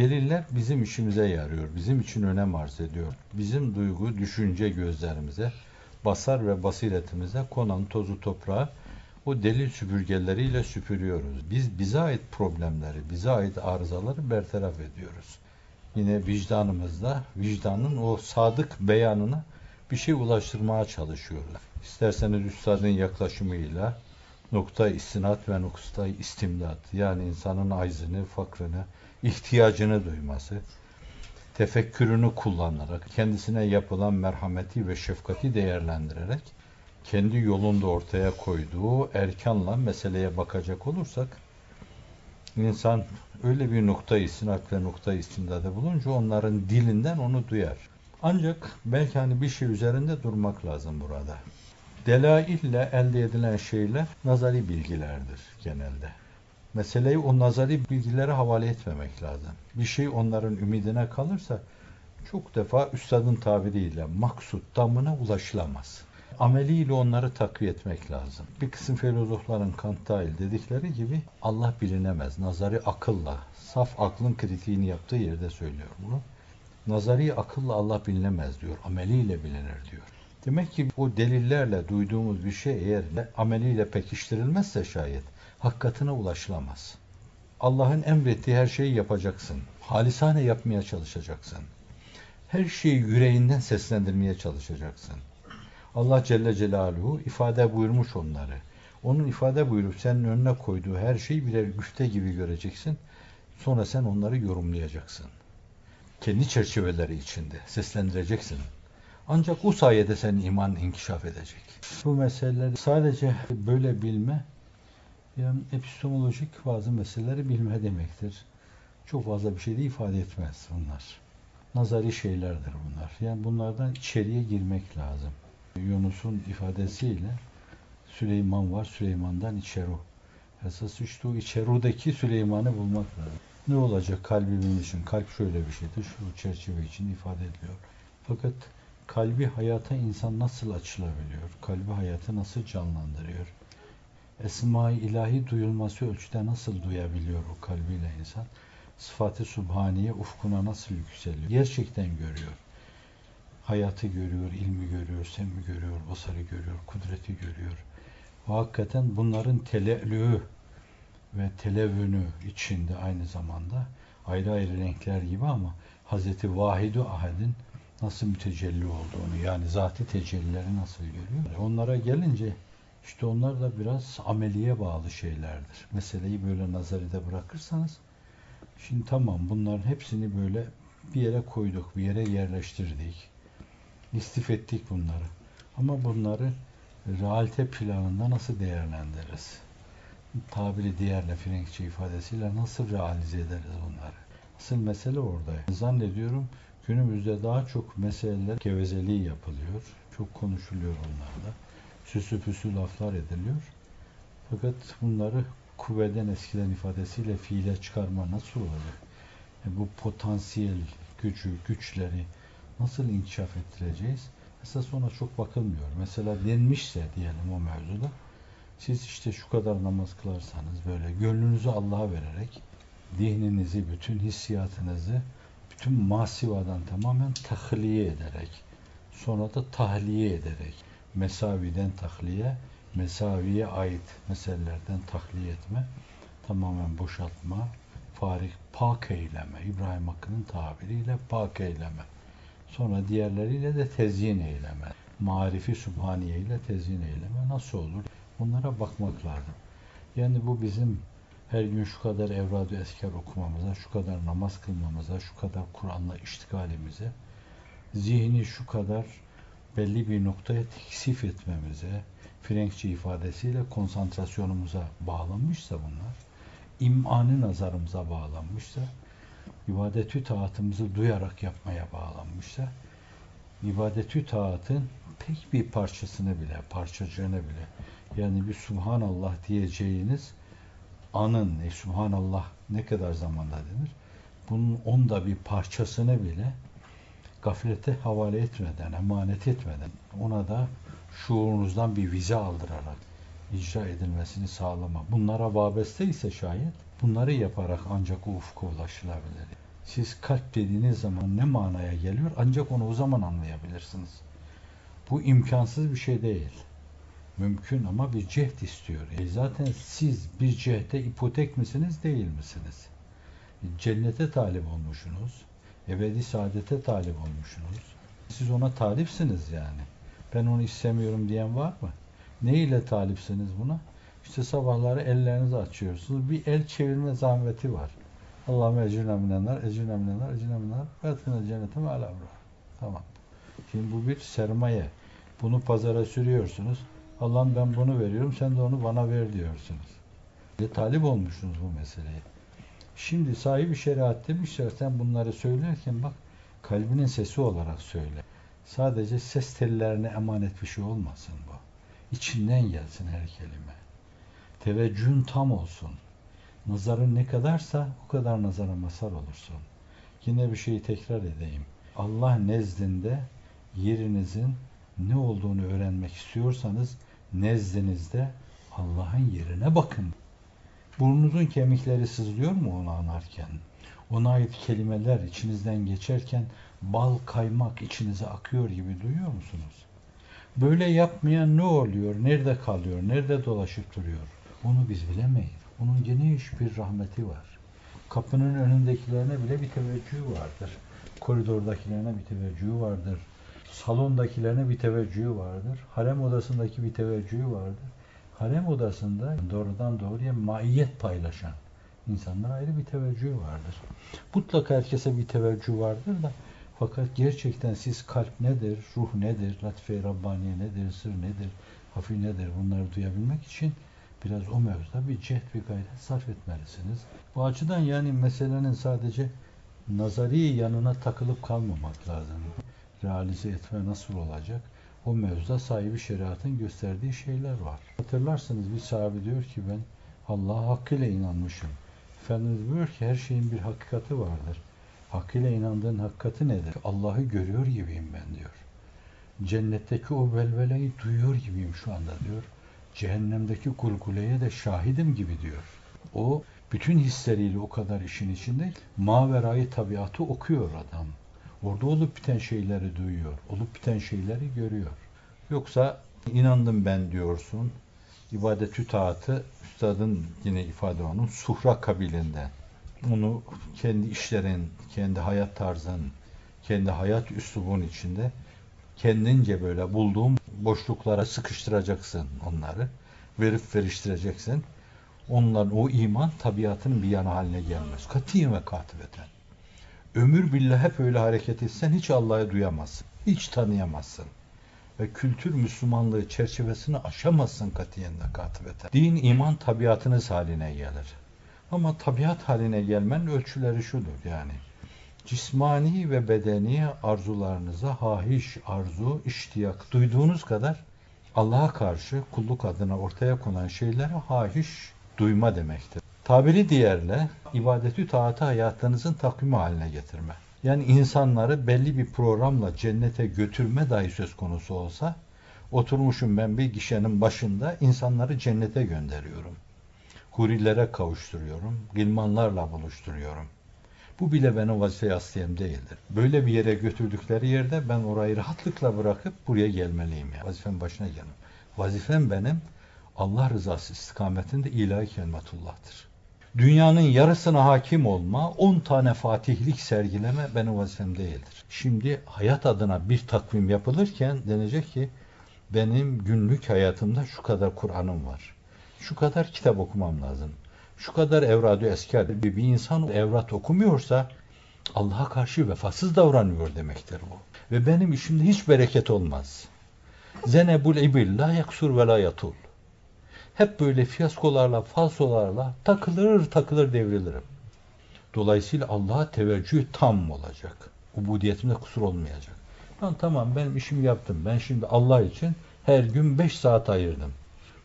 Deliller bizim işimize yarıyor, bizim için önem arz ediyor. Bizim duygu, düşünce gözlerimize, basar ve basiretimize konan tozu toprağı o delil süpürgeleriyle süpürüyoruz. Biz bize ait problemleri, bize ait arızaları bertaraf ediyoruz. Yine vicdanımızda, vicdanın o sadık beyanına bir şey ulaştırmaya çalışıyoruz. İsterseniz üstadın yaklaşımıyla nokta istinat ve nokta istimdat yani insanın aczını, fakrını, ihtiyacını duyması, tefekkürünü kullanarak, kendisine yapılan merhameti ve şefkati değerlendirerek kendi yolunda ortaya koyduğu erkanla meseleye bakacak olursak insan öyle bir nokta istinat ve nokta istimdada bulunca onların dilinden onu duyar. Ancak belki hani bir şey üzerinde durmak lazım burada. Delaille elde edilen şeyler nazari bilgilerdir genelde. Meseleyi o nazari bilgilere havale etmemek lazım. Bir şey onların ümidine kalırsa çok defa üstadın tabiriyle maksut damına ulaşılamaz. Ameliyle onları takviye etmek lazım. Bir kısım filozofların Kant dahil dedikleri gibi Allah bilinemez. Nazari akılla, saf aklın kritiğini yaptığı yerde söylüyor bunu. Nazari akılla Allah bilinemez diyor. Ameliyle bilinir diyor. Demek ki o delillerle duyduğumuz bir şey eğer ameliyle pekiştirilmezse şayet hakikatine ulaşılamaz. Allah'ın emrettiği her şeyi yapacaksın. Halisane yapmaya çalışacaksın. Her şeyi yüreğinden seslendirmeye çalışacaksın. Allah Celle Celaluhu ifade buyurmuş onları. Onun ifade buyurup senin önüne koyduğu her şeyi birer güfte gibi göreceksin. Sonra sen onları yorumlayacaksın. Kendi çerçeveleri içinde seslendireceksin. Ancak o sayede senin iman inkişaf edecek. Bu meseleleri sadece böyle bilme, yani epistemolojik bazı meseleleri bilme demektir. Çok fazla bir şey de ifade etmez bunlar. Nazari şeylerdir bunlar. Yani bunlardan içeriye girmek lazım. Yunus'un ifadesiyle Süleyman var, Süleyman'dan içeru. Esas işte o içerudaki Süleyman'ı bulmak lazım. Ne olacak kalbimin için? Kalp şöyle bir şeydir. Şu çerçeve için ifade ediliyor. Fakat kalbi hayata insan nasıl açılabiliyor? Kalbi hayatı nasıl canlandırıyor? Esma-i ilahi duyulması ölçüde nasıl duyabiliyor o kalbiyle insan? Sıfat-ı Subhaniye ufkuna nasıl yükseliyor? Gerçekten görüyor. Hayatı görüyor, ilmi görüyor, semmi görüyor, basarı görüyor, kudreti görüyor. Ve hakikaten bunların tele'lüğü ve televünü içinde aynı zamanda ayrı ayrı renkler gibi ama Hazreti Vahidu Ahad'in nasıl mütecelli olduğunu yani zati tecellileri nasıl görüyor. Onlara gelince işte onlar da biraz ameliye bağlı şeylerdir. Meseleyi böyle nazaride bırakırsanız şimdi tamam bunların hepsini böyle bir yere koyduk, bir yere yerleştirdik. İstif ettik bunları. Ama bunları realite planında nasıl değerlendiririz? Tabiri diğerle Frenkçe ifadesiyle nasıl realize ederiz bunları? Asıl mesele orada. Zannediyorum günümüzde daha çok meseleler gevezeliği yapılıyor. Çok konuşuluyor onlarda. Süslü püslü laflar ediliyor. Fakat bunları kuvveden eskiden ifadesiyle fiile çıkarma nasıl olacak? Yani bu potansiyel gücü, güçleri nasıl inkişaf ettireceğiz? Esas ona çok bakılmıyor. Mesela denmişse diyelim o mevzuda siz işte şu kadar namaz kılarsanız böyle gönlünüzü Allah'a vererek dihninizi, bütün hissiyatınızı bütün masivadan tamamen tahliye ederek sonra da tahliye ederek mesaviden tahliye mesaviye ait meselelerden tahliye etme tamamen boşaltma farik pak eyleme İbrahim Hakkı'nın tabiriyle pak eyleme. Sonra diğerleriyle de tezyin eyleme marifi subhaniye ile tezyin eyleme nasıl olur? Bunlara bakmak lazım. Yani bu bizim her gün şu kadar evrad esker okumamıza, şu kadar namaz kılmamıza, şu kadar Kur'an'la iştigalimize, zihni şu kadar belli bir noktaya teksif etmemize, Frenkçe ifadesiyle konsantrasyonumuza bağlanmışsa bunlar, imanı nazarımıza bağlanmışsa, ibadetü taatımızı duyarak yapmaya bağlanmışsa, ibadetü taatın tek bir parçasını bile, parçacığını bile, yani bir Subhanallah diyeceğiniz anın, e, Subhanallah ne kadar zamanda denir? Bunun onda bir parçasını bile gaflete havale etmeden, emanet etmeden ona da şuurunuzdan bir vize aldırarak icra edilmesini sağlama. Bunlara vabeste ise şayet bunları yaparak ancak o ufka ulaşılabilir. Siz kalp dediğiniz zaman ne manaya geliyor ancak onu o zaman anlayabilirsiniz. Bu imkansız bir şey değil. Mümkün ama bir cehd istiyor. E zaten siz bir cehde ipotek misiniz değil misiniz? Cennete talip olmuşsunuz. Ebedi saadete talip olmuşsunuz. Siz ona talipsiniz yani. Ben onu istemiyorum diyen var mı? Ne ile talipsiniz buna? İşte sabahları ellerinizi açıyorsunuz. Bir el çevirme zahmeti var. Allah'ım ecrüne minenler, ecrüne minenler, ecrüne minenler, ve etkine cennete ve Tamam. Şimdi bu bir sermaye. Bunu pazara sürüyorsunuz. Allah'ım ben bunu veriyorum, sen de onu bana ver diyorsunuz. Ve talip olmuşsunuz bu meseleye. Şimdi sahibi şeriat demişler sen bunları söylerken bak kalbinin sesi olarak söyle. Sadece ses tellerine emanet bir şey olmasın bu. İçinden gelsin her kelime. Teveccühün tam olsun. Nazarın ne kadarsa o kadar nazara masar olursun. Yine bir şeyi tekrar edeyim. Allah nezdinde yerinizin ne olduğunu öğrenmek istiyorsanız nezdinizde Allah'ın yerine bakın. Burnunuzun kemikleri sızlıyor mu onu anarken? Ona ait kelimeler içinizden geçerken bal kaymak içinize akıyor gibi duyuyor musunuz? Böyle yapmayan ne oluyor? Nerede kalıyor? Nerede dolaşıp duruyor? Onu biz bilemeyiz. Onun geniş bir rahmeti var. Kapının önündekilerine bile bir teveccühü vardır. Koridordakilerine bir teveccühü vardır. Salondakilerine bir teveccühü vardır. Harem odasındaki bir teveccühü vardır. Harem odasında doğrudan doğruya maiyet paylaşan insanlara ayrı bir teveccühü vardır. Mutlaka herkese bir teveccüh vardır da fakat gerçekten siz kalp nedir, ruh nedir, latife-i Rabbaniye nedir, sır nedir, hafi nedir bunları duyabilmek için biraz o mevzuda bir cehd, bir gayret sarf etmelisiniz. Bu açıdan yani meselenin sadece nazari yanına takılıp kalmamak lazım. Realize etme nasıl olacak? O mevzuda sahibi şeriatın gösterdiği şeyler var. Hatırlarsınız bir sahabe diyor ki ben Allah'a hakkıyla inanmışım. Efendimiz buyuruyor ki her şeyin bir hakikati vardır. Hakkıyla inandığın hakikati nedir? Allah'ı görüyor gibiyim ben diyor. Cennetteki o velveleyi duyuyor gibiyim şu anda diyor cehennemdeki kulkuleye de şahidim gibi diyor. O bütün hisleriyle o kadar işin içinde maverayı tabiatı okuyor adam. Orada olup biten şeyleri duyuyor. Olup biten şeyleri görüyor. Yoksa inandım ben diyorsun. İbadet-ü taatı üstadın yine ifade onun suhra kabilinden. Onu kendi işlerin, kendi hayat tarzın, kendi hayat üslubun içinde kendince böyle bulduğum boşluklara sıkıştıracaksın onları. Verip veriştireceksin. Onların o iman tabiatının bir yanı haline gelmez. Katiyen ve katibeten. Ömür billah hep öyle hareket etsen hiç Allah'ı duyamazsın. Hiç tanıyamazsın. Ve kültür Müslümanlığı çerçevesini aşamazsın katiyen ve katibeten. Din, iman tabiatınız haline gelir. Ama tabiat haline gelmenin ölçüleri şudur yani cismani ve bedeni arzularınıza hahiş, arzu, iştiyak duyduğunuz kadar Allah'a karşı kulluk adına ortaya konan şeylere hahiş duyma demektir. Tabiri diğerle ibadeti taatı hayatınızın takvimi haline getirme. Yani insanları belli bir programla cennete götürme dahi söz konusu olsa oturmuşum ben bir gişenin başında insanları cennete gönderiyorum. Hurilere kavuşturuyorum, gilmanlarla buluşturuyorum. Bu bile benim vazife asliyem değildir. Böyle bir yere götürdükleri yerde ben orayı rahatlıkla bırakıp buraya gelmeliyim. Yani. Vazifem başına gelmem. Vazifem benim Allah rızası istikametinde ilahi kelimetullah'tır. Dünyanın yarısına hakim olma, 10 tane fatihlik sergileme benim vazifem değildir. Şimdi hayat adına bir takvim yapılırken denecek ki benim günlük hayatımda şu kadar Kur'an'ım var. Şu kadar kitap okumam lazım şu kadar evradı esker bir, bir insan evrat okumuyorsa Allah'a karşı vefasız davranıyor demektir bu. Ve benim işimde hiç bereket olmaz. Zenebul ibil la yaksur ve la yatul. Hep böyle fiyaskolarla, falsolarla takılır takılır devrilirim. Dolayısıyla Allah'a teveccüh tam olacak. Ubudiyetimde kusur olmayacak. Ben tamam benim işimi yaptım. Ben şimdi Allah için her gün 5 saat ayırdım.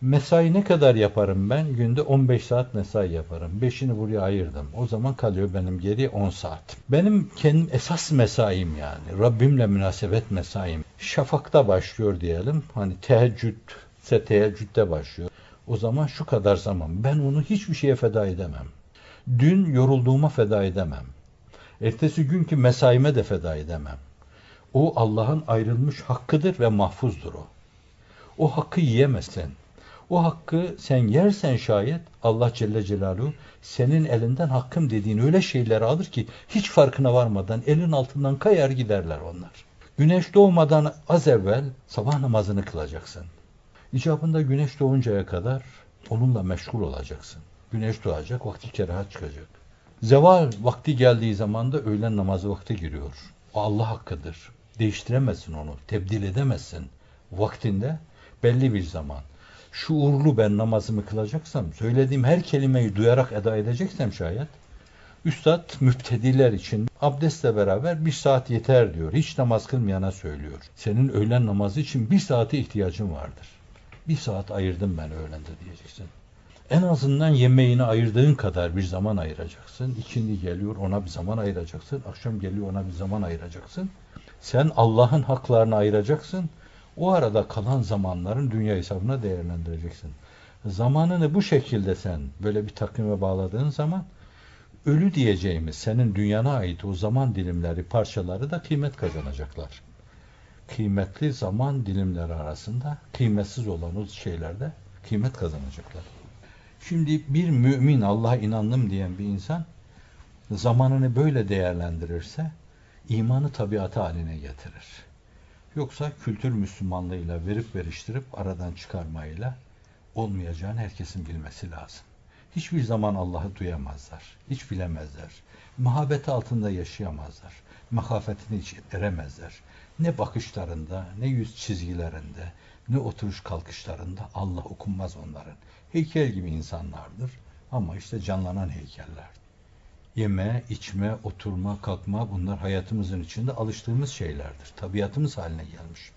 Mesai ne kadar yaparım ben? Günde 15 saat mesai yaparım. 5'ini buraya ayırdım. O zaman kalıyor benim geriye 10 saat. Benim kendim esas mesaim yani. Rabbimle münasebet mesaim. Şafakta başlıyor diyelim. Hani teheccüd ise teheccüdde başlıyor. O zaman şu kadar zaman. Ben onu hiçbir şeye feda edemem. Dün yorulduğuma feda edemem. Ertesi günkü mesaime de feda edemem. O Allah'ın ayrılmış hakkıdır ve mahfuzdur o. O hakkı yiyemezsin. O hakkı sen yersen şayet Allah Celle Celaluhu senin elinden hakkım dediğin öyle şeyleri alır ki hiç farkına varmadan elin altından kayar giderler onlar. Güneş doğmadan az evvel sabah namazını kılacaksın. İcabında güneş doğuncaya kadar onunla meşgul olacaksın. Güneş doğacak, vakti kerahat çıkacak. Zeval vakti geldiği zaman da öğlen namazı vakti giriyor. O Allah hakkıdır. Değiştiremezsin onu, tebdil edemezsin. Vaktinde belli bir zaman. Şuurlu ben namazımı kılacaksam, söylediğim her kelimeyi duyarak eda edeceksem şayet, Üstad müptediler için abdestle beraber bir saat yeter diyor. Hiç namaz kılmayana söylüyor. Senin öğlen namazı için bir saate ihtiyacın vardır. Bir saat ayırdım ben öğlende diyeceksin. En azından yemeğini ayırdığın kadar bir zaman ayıracaksın. İkindi geliyor ona bir zaman ayıracaksın. Akşam geliyor ona bir zaman ayıracaksın. Sen Allah'ın haklarını ayıracaksın. O arada kalan zamanların dünya hesabına değerlendireceksin. Zamanını bu şekilde sen böyle bir takvime bağladığın zaman ölü diyeceğimiz senin dünyana ait o zaman dilimleri, parçaları da kıymet kazanacaklar. Kıymetli zaman dilimleri arasında kıymetsiz olan o şeylerde kıymet kazanacaklar. Şimdi bir mümin Allah'a inandım diyen bir insan zamanını böyle değerlendirirse imanı tabiatı haline getirir. Yoksa kültür Müslümanlığıyla verip veriştirip aradan çıkarmayla olmayacağını herkesin bilmesi lazım. Hiçbir zaman Allah'ı duyamazlar. Hiç bilemezler. Muhabbeti altında yaşayamazlar. Mahafetini hiç eremezler. Ne bakışlarında, ne yüz çizgilerinde, ne oturuş kalkışlarında Allah okunmaz onların. Heykel gibi insanlardır ama işte canlanan heykeller. Yeme, içme, oturma, kalkma bunlar hayatımızın içinde alıştığımız şeylerdir. Tabiatımız haline gelmiş.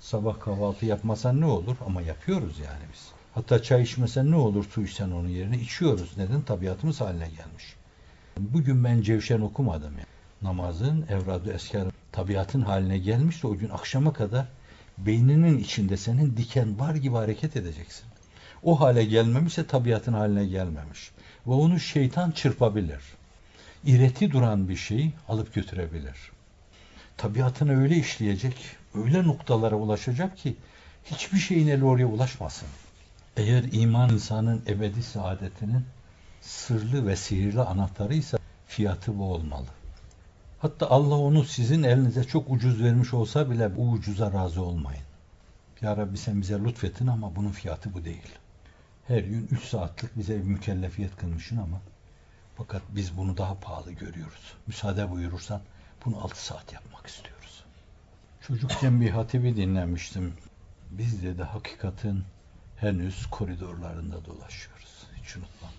Sabah kahvaltı yapmasan ne olur ama yapıyoruz yani biz. Hatta çay içmesen ne olur su içsen onun yerine içiyoruz. Neden? Tabiatımız haline gelmiş. Bugün ben Cevşen okumadım ya. Namazın, evradı esker tabiatın haline gelmiş de o gün akşama kadar beyninin içinde senin diken var gibi hareket edeceksin. O hale gelmemişse tabiatın haline gelmemiş. Ve onu şeytan çırpabilir. İreti duran bir şeyi alıp götürebilir. Tabiatını öyle işleyecek, öyle noktalara ulaşacak ki hiçbir şeyin eli oraya ulaşmasın. Eğer iman insanın ebedi saadetinin sırlı ve sihirli anahtarıysa fiyatı bu olmalı. Hatta Allah onu sizin elinize çok ucuz vermiş olsa bile bu ucuza razı olmayın. Ya Rabbi sen bize lütfettin ama bunun fiyatı bu değil. Her gün 3 saatlik bize bir mükellefiyet kılmışsın ama fakat biz bunu daha pahalı görüyoruz. Müsaade buyurursan bunu 6 saat yapmak istiyoruz. Çocukken bir hatibi dinlemiştim. Biz de hakikatin henüz koridorlarında dolaşıyoruz. Hiç unutmam.